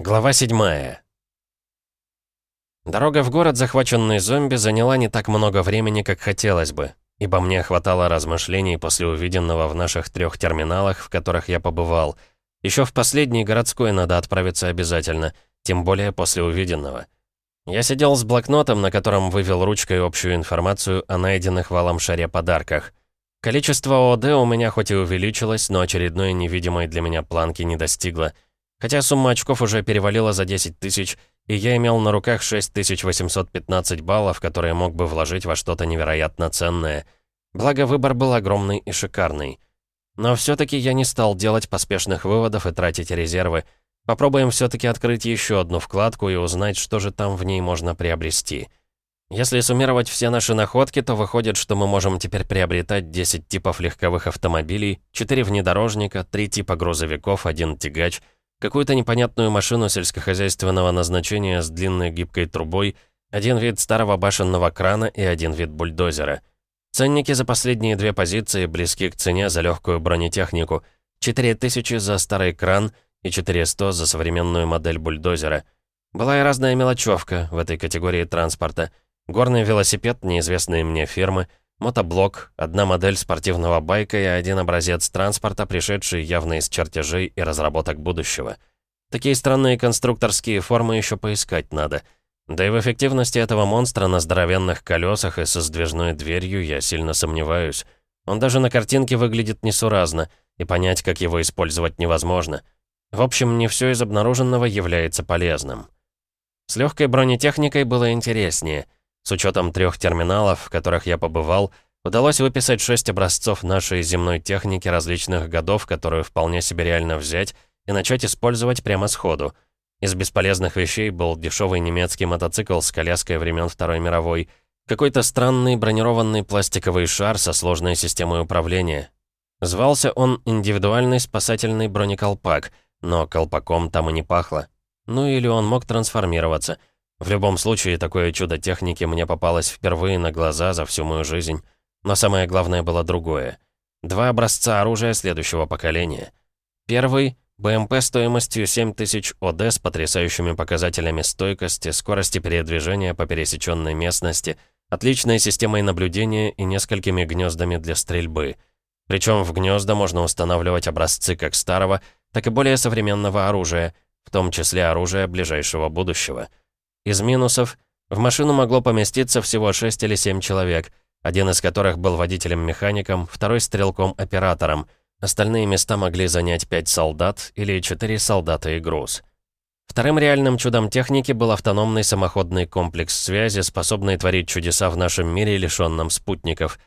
Глава 7 Дорога в город, захваченный зомби, заняла не так много времени, как хотелось бы, ибо мне хватало размышлений после увиденного в наших трех терминалах, в которых я побывал. Еще в последний городской надо отправиться обязательно, тем более после увиденного. Я сидел с блокнотом, на котором вывел ручкой общую информацию о найденных в Аламшаре подарках. Количество ОД у меня хоть и увеличилось, но очередной невидимой для меня планки не достигло — Хотя сумма очков уже перевалила за 10 тысяч, и я имел на руках 6815 баллов, которые мог бы вложить во что-то невероятно ценное. Благо, выбор был огромный и шикарный. Но все-таки я не стал делать поспешных выводов и тратить резервы. Попробуем все-таки открыть еще одну вкладку и узнать, что же там в ней можно приобрести. Если суммировать все наши находки, то выходит, что мы можем теперь приобретать 10 типов легковых автомобилей, 4 внедорожника, 3 типа грузовиков, 1 тягач — какую-то непонятную машину сельскохозяйственного назначения с длинной гибкой трубой, один вид старого башенного крана и один вид бульдозера. Ценники за последние две позиции близки к цене за легкую бронетехнику. 4000 за старый кран и 400 за современную модель бульдозера. Была и разная мелочевка в этой категории транспорта. Горный велосипед неизвестной мне фирмы, Мотоблок, одна модель спортивного байка и один образец транспорта, пришедший явно из чертежей и разработок будущего. Такие странные конструкторские формы еще поискать надо. Да и в эффективности этого монстра на здоровенных колесах и со сдвижной дверью я сильно сомневаюсь. Он даже на картинке выглядит несуразно, и понять, как его использовать невозможно. В общем, не все из обнаруженного является полезным. С легкой бронетехникой было интереснее — с учетом трех терминалов, в которых я побывал, удалось выписать шесть образцов нашей земной техники различных годов, которую вполне себе реально взять и начать использовать прямо сходу. Из бесполезных вещей был дешевый немецкий мотоцикл с коляской времен Второй мировой, какой-то странный бронированный пластиковый шар со сложной системой управления. Звался он «Индивидуальный спасательный бронеколпак», но колпаком там и не пахло. Ну или он мог трансформироваться — в любом случае, такое чудо техники мне попалось впервые на глаза за всю мою жизнь. Но самое главное было другое. Два образца оружия следующего поколения. Первый — БМП стоимостью 7000 ОД с потрясающими показателями стойкости, скорости передвижения по пересеченной местности, отличной системой наблюдения и несколькими гнездами для стрельбы. Причем в гнезда можно устанавливать образцы как старого, так и более современного оружия, в том числе оружия ближайшего будущего — из минусов в машину могло поместиться всего 6 или 7 человек, один из которых был водителем-механиком, второй стрелком-оператором. Остальные места могли занять 5 солдат или 4 солдата и груз. Вторым реальным чудом техники был автономный самоходный комплекс связи, способный творить чудеса в нашем мире, лишенном спутников.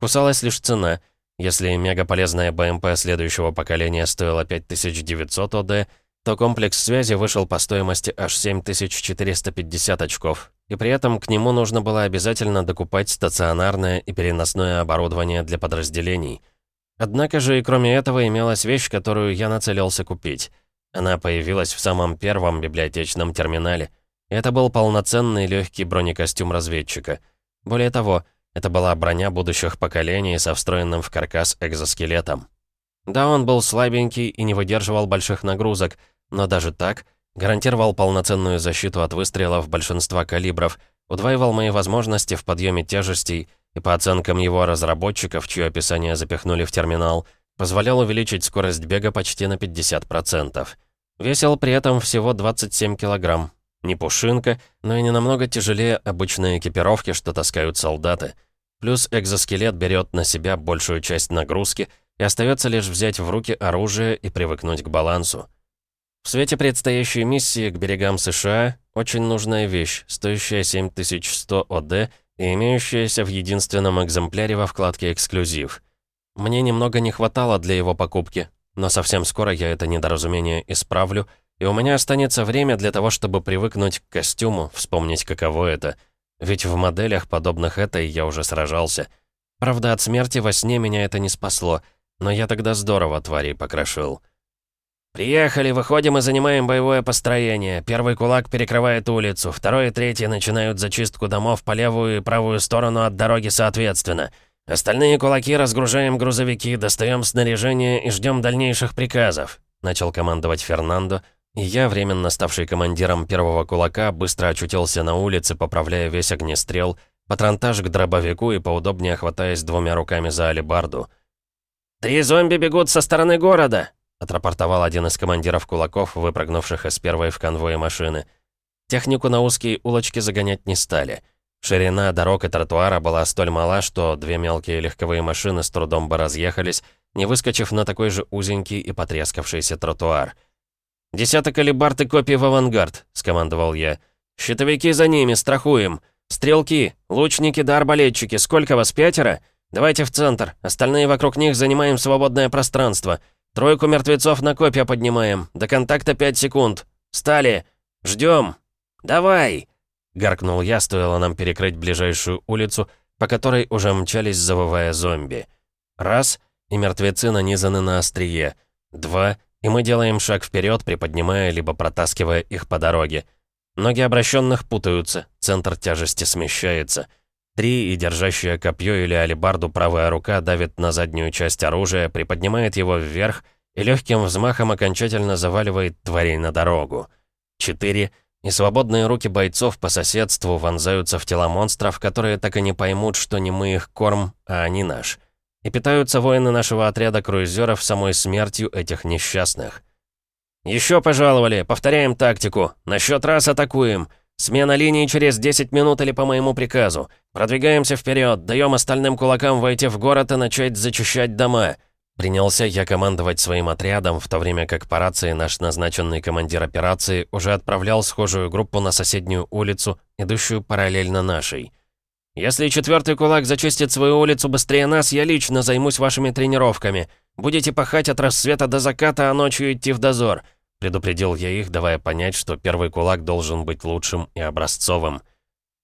Кусалась лишь цена. Если мегаполезная БМП следующего поколения стоила 5900 ОД, то комплекс связи вышел по стоимости аж 7450 очков, и при этом к нему нужно было обязательно докупать стационарное и переносное оборудование для подразделений. Однако же и кроме этого имелась вещь, которую я нацелился купить. Она появилась в самом первом библиотечном терминале. И это был полноценный легкий бронекостюм разведчика. Более того, это была броня будущих поколений со встроенным в каркас экзоскелетом. Да, он был слабенький и не выдерживал больших нагрузок, но даже так гарантировал полноценную защиту от выстрелов большинства калибров, удваивал мои возможности в подъеме тяжестей и, по оценкам его разработчиков, чье описание запихнули в терминал, позволял увеличить скорость бега почти на 50%. Весил при этом всего 27 килограмм. Не пушинка, но и не намного тяжелее обычной экипировки, что таскают солдаты. Плюс экзоскелет берет на себя большую часть нагрузки — и остается лишь взять в руки оружие и привыкнуть к балансу. В свете предстоящей миссии к берегам США очень нужная вещь, стоящая 7100 ОД и имеющаяся в единственном экземпляре во вкладке «Эксклюзив». Мне немного не хватало для его покупки, но совсем скоро я это недоразумение исправлю, и у меня останется время для того, чтобы привыкнуть к костюму, вспомнить, каково это. Ведь в моделях, подобных этой, я уже сражался. Правда, от смерти во сне меня это не спасло — но я тогда здорово тварей покрошил. «Приехали, выходим и занимаем боевое построение. Первый кулак перекрывает улицу, второй и третий начинают зачистку домов по левую и правую сторону от дороги соответственно. Остальные кулаки разгружаем грузовики, достаем снаряжение и ждем дальнейших приказов», начал командовать Фернандо, и я, временно ставший командиром первого кулака, быстро очутился на улице, поправляя весь огнестрел, патронтаж к дробовику и поудобнее хватаясь двумя руками за алебарду. «Три зомби бегут со стороны города!» — отрапортовал один из командиров кулаков, выпрыгнувших из первой в конвое машины. Технику на узкие улочки загонять не стали. Ширина дорог и тротуара была столь мала, что две мелкие легковые машины с трудом бы разъехались, не выскочив на такой же узенький и потрескавшийся тротуар. «Десяток алибард и копий в авангард», — скомандовал я. «Щитовики за ними, страхуем. Стрелки, лучники да арбалетчики, сколько вас, пятеро? Давайте в центр, остальные вокруг них занимаем свободное пространство. Тройку мертвецов на копья поднимаем, до контакта пять секунд. Стали! Ждем! Давай!» Гаркнул я, стоило нам перекрыть ближайшую улицу, по которой уже мчались, завывая зомби. Раз, и мертвецы нанизаны на острие. Два, и мы делаем шаг вперед, приподнимая либо протаскивая их по дороге. Ноги обращенных путаются, центр тяжести смещается. Три, и держащая копье или алебарду правая рука давит на заднюю часть оружия, приподнимает его вверх и легким взмахом окончательно заваливает тварей на дорогу. Четыре, и свободные руки бойцов по соседству вонзаются в тела монстров, которые так и не поймут, что не мы их корм, а они наш. И питаются воины нашего отряда круизеров самой смертью этих несчастных. «Еще пожаловали, повторяем тактику. На счет раз атакуем. Смена линии через 10 минут или по моему приказу. Продвигаемся вперед, даем остальным кулакам войти в город и начать зачищать дома». Принялся я командовать своим отрядом, в то время как по рации наш назначенный командир операции уже отправлял схожую группу на соседнюю улицу, идущую параллельно нашей. «Если четвертый кулак зачистит свою улицу быстрее нас, я лично займусь вашими тренировками. Будете пахать от рассвета до заката, а ночью идти в дозор», — предупредил я их, давая понять, что первый кулак должен быть лучшим и образцовым.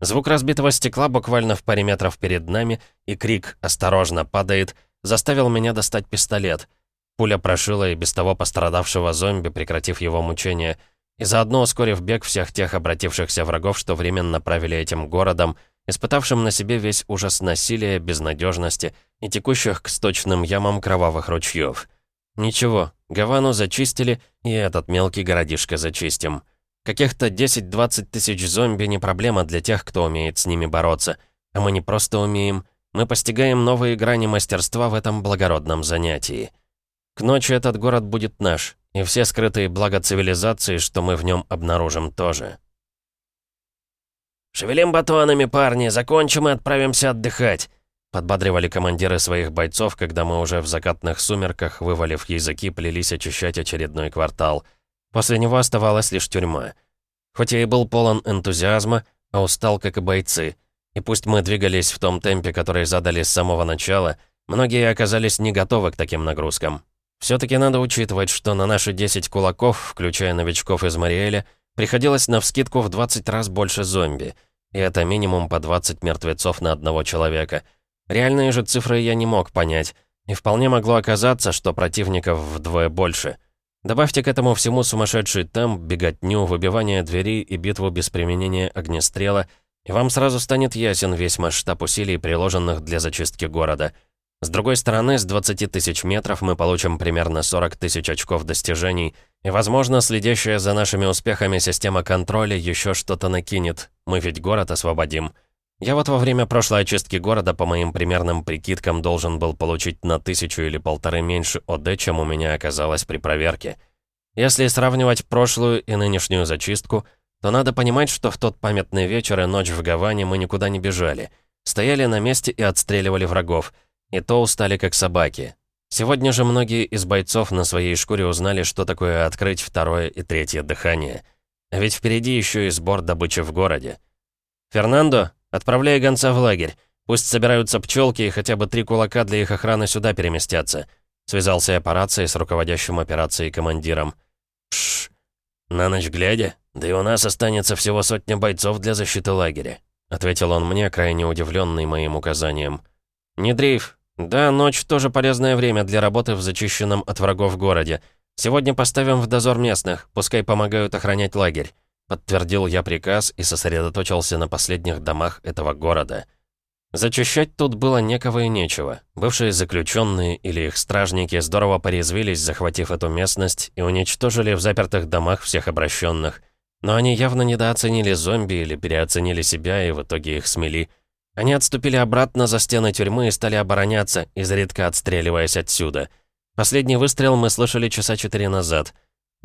Звук разбитого стекла буквально в паре метров перед нами, и крик «Осторожно!» падает — заставил меня достать пистолет. Пуля прошила и без того пострадавшего зомби, прекратив его мучение, и заодно ускорив бег всех тех обратившихся врагов, что временно правили этим городом, испытавшим на себе весь ужас насилия, безнадежности и текущих к сточным ямам кровавых ручьев. Ничего, Гавану зачистили, и этот мелкий городишко зачистим. Каких-то 10-20 тысяч зомби не проблема для тех, кто умеет с ними бороться. А мы не просто умеем, мы постигаем новые грани мастерства в этом благородном занятии. К ночи этот город будет наш, и все скрытые блага цивилизации, что мы в нем обнаружим тоже. «Шевелим батонами, парни, закончим и отправимся отдыхать», подбадривали командиры своих бойцов, когда мы уже в закатных сумерках, вывалив языки, плелись очищать очередной квартал. После него оставалась лишь тюрьма. Хоть я и был полон энтузиазма, а устал, как и бойцы — и пусть мы двигались в том темпе, который задали с самого начала, многие оказались не готовы к таким нагрузкам. Все-таки надо учитывать, что на наши 10 кулаков, включая новичков из Мариэля, приходилось навскидку в 20 раз больше зомби. И это минимум по 20 мертвецов на одного человека. Реальные же цифры я не мог понять. И вполне могло оказаться, что противников вдвое больше. Добавьте к этому всему сумасшедший темп, беготню, выбивание дверей и битву без применения огнестрела — и вам сразу станет ясен весь масштаб усилий, приложенных для зачистки города. С другой стороны, с 20 тысяч метров мы получим примерно 40 тысяч очков достижений, и, возможно, следящая за нашими успехами система контроля еще что-то накинет. Мы ведь город освободим. Я вот во время прошлой очистки города, по моим примерным прикидкам, должен был получить на тысячу или полторы меньше ОД, чем у меня оказалось при проверке. Если сравнивать прошлую и нынешнюю зачистку, то надо понимать, что в тот памятный вечер и ночь в Гаване мы никуда не бежали. Стояли на месте и отстреливали врагов. И то устали как собаки. Сегодня же многие из бойцов на своей шкуре узнали, что такое открыть второе и третье дыхание. Ведь впереди еще и сбор добычи в городе. «Фернандо, отправляй гонца в лагерь. Пусть собираются пчелки и хотя бы три кулака для их охраны сюда переместятся», связался я по рации с руководящим операцией командиром. «Шш, на ночь глядя, да и у нас останется всего сотня бойцов для защиты лагеря», ответил он мне, крайне удивленный моим указанием. «Не дрейф. Да, ночь тоже полезное время для работы в зачищенном от врагов городе. Сегодня поставим в дозор местных, пускай помогают охранять лагерь», подтвердил я приказ и сосредоточился на последних домах этого города. Зачищать тут было некого и нечего. Бывшие заключенные или их стражники здорово порезвились, захватив эту местность, и уничтожили в запертых домах всех обращенных. Но они явно недооценили зомби или переоценили себя, и в итоге их смели. Они отступили обратно за стены тюрьмы и стали обороняться, изредка отстреливаясь отсюда. Последний выстрел мы слышали часа четыре назад.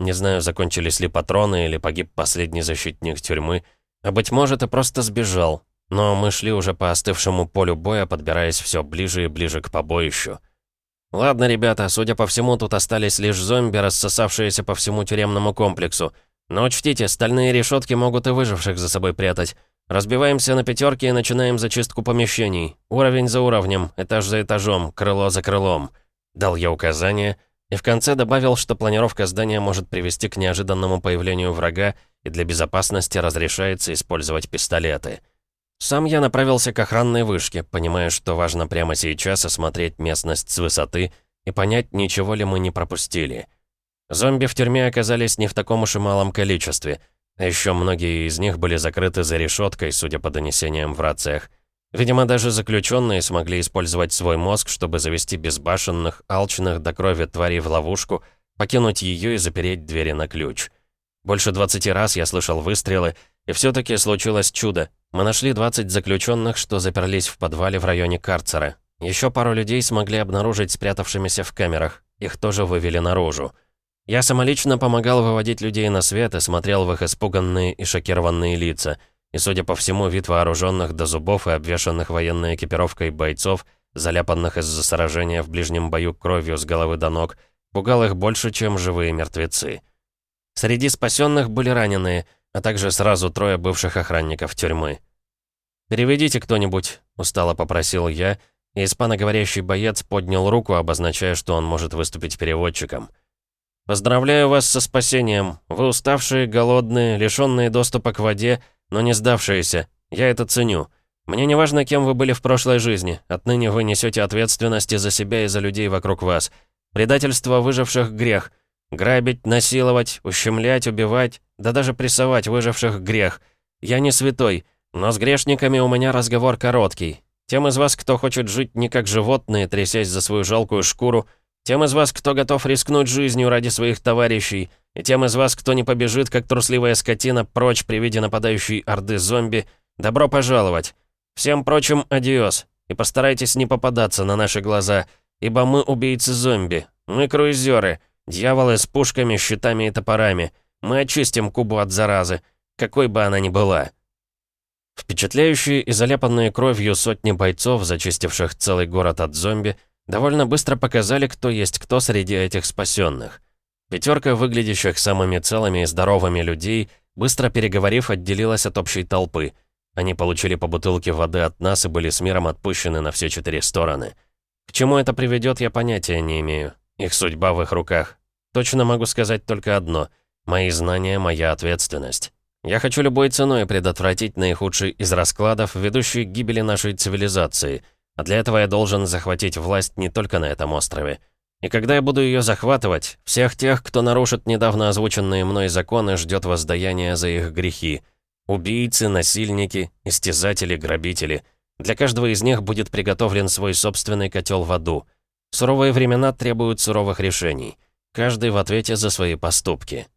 Не знаю, закончились ли патроны или погиб последний защитник тюрьмы, а быть может и просто сбежал, но мы шли уже по остывшему полю боя, подбираясь все ближе и ближе к побоищу. «Ладно, ребята, судя по всему, тут остались лишь зомби, рассосавшиеся по всему тюремному комплексу. Но учтите, стальные решетки могут и выживших за собой прятать. Разбиваемся на пятерки и начинаем зачистку помещений. Уровень за уровнем, этаж за этажом, крыло за крылом». Дал я указание, и в конце добавил, что планировка здания может привести к неожиданному появлению врага, и для безопасности разрешается использовать пистолеты. Сам я направился к охранной вышке, понимая, что важно прямо сейчас осмотреть местность с высоты и понять, ничего ли мы не пропустили. Зомби в тюрьме оказались не в таком уж и малом количестве, а еще многие из них были закрыты за решеткой, судя по донесениям в рациях. Видимо, даже заключенные смогли использовать свой мозг, чтобы завести безбашенных, алчных до крови тварей в ловушку, покинуть ее и запереть двери на ключ. Больше 20 раз я слышал выстрелы, и все-таки случилось чудо. Мы нашли 20 заключенных, что заперлись в подвале в районе карцера. Еще пару людей смогли обнаружить спрятавшимися в камерах. Их тоже вывели наружу. Я самолично помогал выводить людей на свет и смотрел в их испуганные и шокированные лица. И, судя по всему, вид вооруженных до зубов и обвешанных военной экипировкой бойцов, заляпанных из-за сражения в ближнем бою кровью с головы до ног, пугал их больше, чем живые мертвецы. Среди спасенных были раненые — а также сразу трое бывших охранников тюрьмы. «Переведите кто-нибудь», — устало попросил я, и испаноговорящий боец поднял руку, обозначая, что он может выступить переводчиком. «Поздравляю вас со спасением. Вы уставшие, голодные, лишённые доступа к воде, но не сдавшиеся. Я это ценю. Мне не важно, кем вы были в прошлой жизни. Отныне вы несете ответственность и за себя, и за людей вокруг вас. Предательство выживших — грех. Грабить, насиловать, ущемлять, убивать, да даже прессовать выживших грех. Я не святой, но с грешниками у меня разговор короткий. Тем из вас, кто хочет жить не как животные, трясясь за свою жалкую шкуру, тем из вас, кто готов рискнуть жизнью ради своих товарищей, и тем из вас, кто не побежит, как трусливая скотина, прочь при виде нападающей орды зомби, добро пожаловать. Всем прочим, адиос, и постарайтесь не попадаться на наши глаза, ибо мы убийцы зомби, мы круизеры, Дьяволы с пушками, щитами и топорами. Мы очистим Кубу от заразы, какой бы она ни была. Впечатляющие и заляпанные кровью сотни бойцов, зачистивших целый город от зомби, довольно быстро показали, кто есть кто среди этих спасенных. Пятерка выглядящих самыми целыми и здоровыми людей, быстро переговорив, отделилась от общей толпы. Они получили по бутылке воды от нас и были с миром отпущены на все четыре стороны. К чему это приведет, я понятия не имею. Их судьба в их руках. Точно могу сказать только одно. Мои знания — моя ответственность. Я хочу любой ценой предотвратить наихудший из раскладов, ведущий к гибели нашей цивилизации. А для этого я должен захватить власть не только на этом острове. И когда я буду ее захватывать, всех тех, кто нарушит недавно озвученные мной законы, ждет воздаяние за их грехи. Убийцы, насильники, истязатели, грабители. Для каждого из них будет приготовлен свой собственный котел в аду — Суровые времена требуют суровых решений. Каждый в ответе за свои поступки.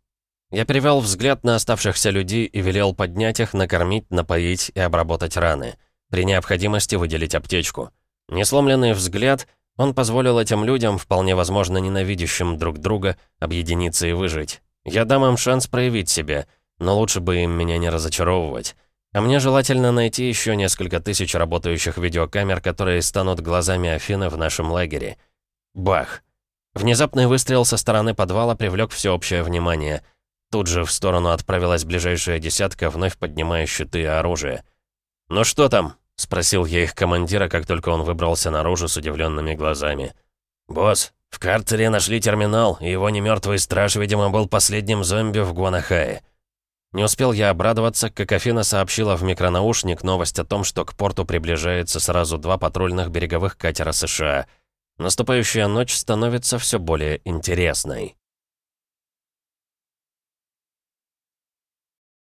Я перевел взгляд на оставшихся людей и велел поднять их, накормить, напоить и обработать раны. При необходимости выделить аптечку. Несломленный взгляд, он позволил этим людям, вполне возможно ненавидящим друг друга, объединиться и выжить. Я дам им шанс проявить себя, но лучше бы им меня не разочаровывать. А мне желательно найти еще несколько тысяч работающих видеокамер, которые станут глазами Афины в нашем лагере. Бах! Внезапный выстрел со стороны подвала привлек всеобщее внимание. Тут же в сторону отправилась ближайшая десятка, вновь поднимая щиты и оружие. «Ну что там?» — спросил я их командира, как только он выбрался наружу с удивленными глазами. «Босс, в карцере нашли терминал, и его немертвый страж, видимо, был последним зомби в Гуанахае». Не успел я обрадоваться, как Афина сообщила в микронаушник новость о том, что к порту приближается сразу два патрульных береговых катера США. Наступающая ночь становится все более интересной.